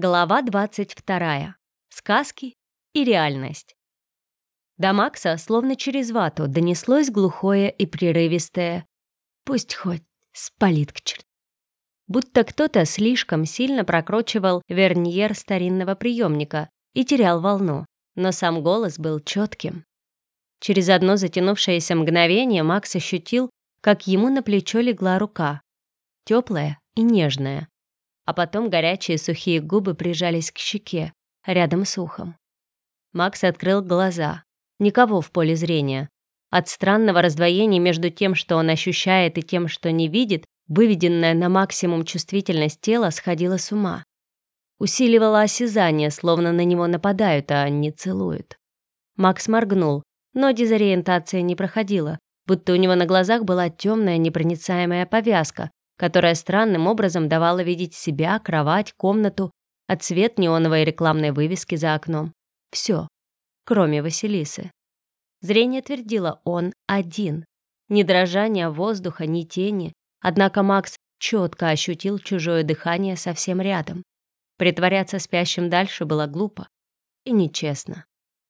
Глава 22. Сказки и реальность. До Макса, словно через вату, донеслось глухое и прерывистое «Пусть хоть спалит к черту». Будто кто-то слишком сильно прокручивал верньер старинного приемника и терял волну, но сам голос был четким. Через одно затянувшееся мгновение Макс ощутил, как ему на плечо легла рука, теплая и нежная, а потом горячие сухие губы прижались к щеке, рядом с ухом. Макс открыл глаза. Никого в поле зрения. От странного раздвоения между тем, что он ощущает, и тем, что не видит, выведенная на максимум чувствительность тела сходила с ума. Усиливало осязание, словно на него нападают, а не целуют. Макс моргнул, но дезориентация не проходила, будто у него на глазах была темная непроницаемая повязка, которая странным образом давала видеть себя, кровать, комнату, а цвет неоновой рекламной вывески за окном. Все, кроме Василисы. Зрение твердило, он один. Ни дрожания воздуха, ни тени. Однако Макс четко ощутил чужое дыхание совсем рядом. Притворяться спящим дальше было глупо и нечестно.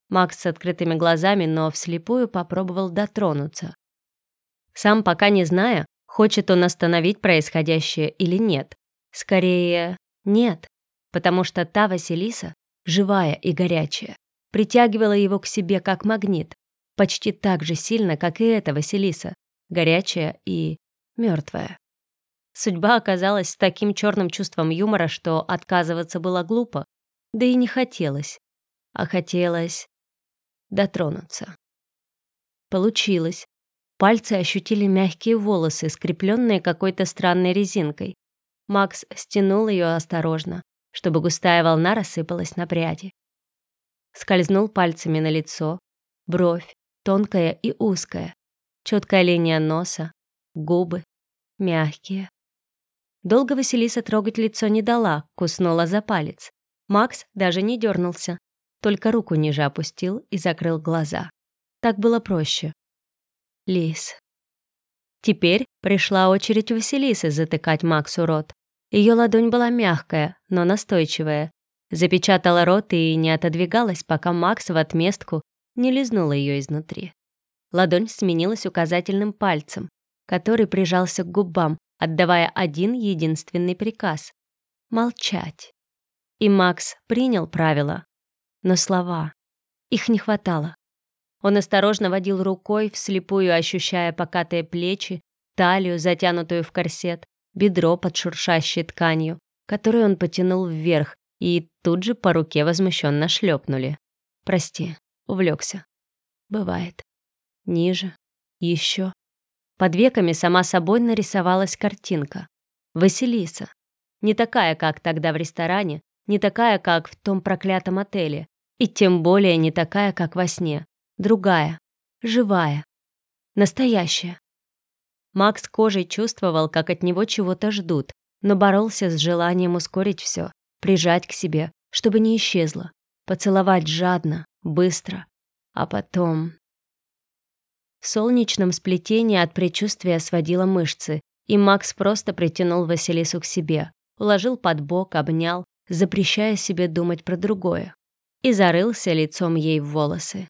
Макс с открытыми глазами, но вслепую попробовал дотронуться. Сам пока не зная, Хочет он остановить происходящее или нет? Скорее, нет, потому что та Василиса, живая и горячая, притягивала его к себе как магнит, почти так же сильно, как и эта Василиса, горячая и мертвая. Судьба оказалась с таким черным чувством юмора, что отказываться было глупо, да и не хотелось, а хотелось дотронуться. Получилось. Пальцы ощутили мягкие волосы, скрепленные какой-то странной резинкой. Макс стянул ее осторожно, чтобы густая волна рассыпалась на пряди. Скользнул пальцами на лицо, бровь, тонкая и узкая, четкая линия носа, губы, мягкие. Долго Василиса трогать лицо не дала, куснула за палец. Макс даже не дернулся, только руку ниже опустил и закрыл глаза. Так было проще. Лис. Теперь пришла очередь Василисы затыкать Максу рот. Ее ладонь была мягкая, но настойчивая. Запечатала рот и не отодвигалась, пока Макс в отместку не лизнул ее изнутри. Ладонь сменилась указательным пальцем, который прижался к губам, отдавая один единственный приказ — молчать. И Макс принял правила, но слова, их не хватало. Он осторожно водил рукой, вслепую ощущая покатые плечи, талию, затянутую в корсет, бедро под шуршащей тканью, которую он потянул вверх, и тут же по руке возмущенно шлепнули. «Прости, увлекся. Бывает. Ниже. Еще. Под веками сама собой нарисовалась картинка. Василиса. Не такая, как тогда в ресторане, не такая, как в том проклятом отеле, и тем более не такая, как во сне. Другая. Живая. Настоящая. Макс кожей чувствовал, как от него чего-то ждут, но боролся с желанием ускорить все, прижать к себе, чтобы не исчезло, поцеловать жадно, быстро, а потом... В солнечном сплетении от предчувствия сводило мышцы, и Макс просто притянул Василису к себе, уложил под бок, обнял, запрещая себе думать про другое, и зарылся лицом ей в волосы.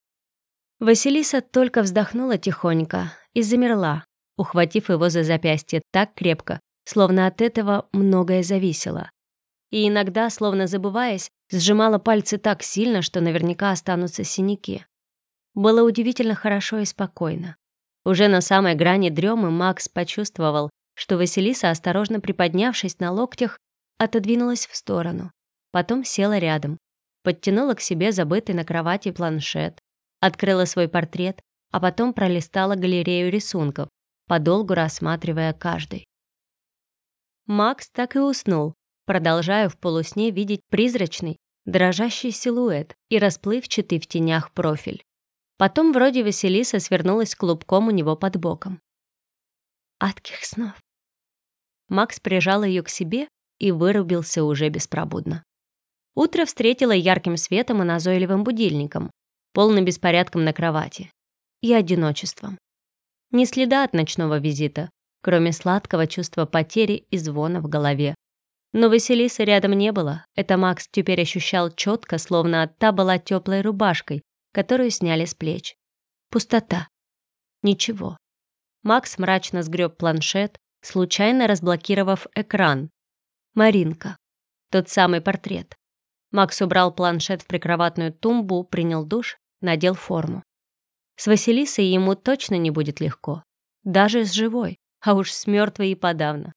Василиса только вздохнула тихонько и замерла, ухватив его за запястье так крепко, словно от этого многое зависело. И иногда, словно забываясь, сжимала пальцы так сильно, что наверняка останутся синяки. Было удивительно хорошо и спокойно. Уже на самой грани дремы Макс почувствовал, что Василиса, осторожно приподнявшись на локтях, отодвинулась в сторону. Потом села рядом, подтянула к себе забытый на кровати планшет, Открыла свой портрет, а потом пролистала галерею рисунков, подолгу рассматривая каждый. Макс так и уснул, продолжая в полусне видеть призрачный, дрожащий силуэт и расплывчатый в тенях профиль. Потом вроде Василиса свернулась клубком у него под боком. Адких снов. Макс прижал ее к себе и вырубился уже беспробудно. Утро встретило ярким светом и назойливым будильником, полным беспорядком на кровати и одиночеством. Ни следа от ночного визита, кроме сладкого чувства потери и звона в голове. Но Василисы рядом не было. Это Макс теперь ощущал четко, словно та была теплой рубашкой, которую сняли с плеч. Пустота. Ничего. Макс мрачно сгреб планшет, случайно разблокировав экран. Маринка. Тот самый портрет. Макс убрал планшет в прикроватную тумбу, принял душ, надел форму. С Василисой ему точно не будет легко. Даже с живой, а уж с мертвой и подавно.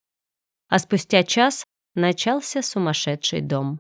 А спустя час начался сумасшедший дом.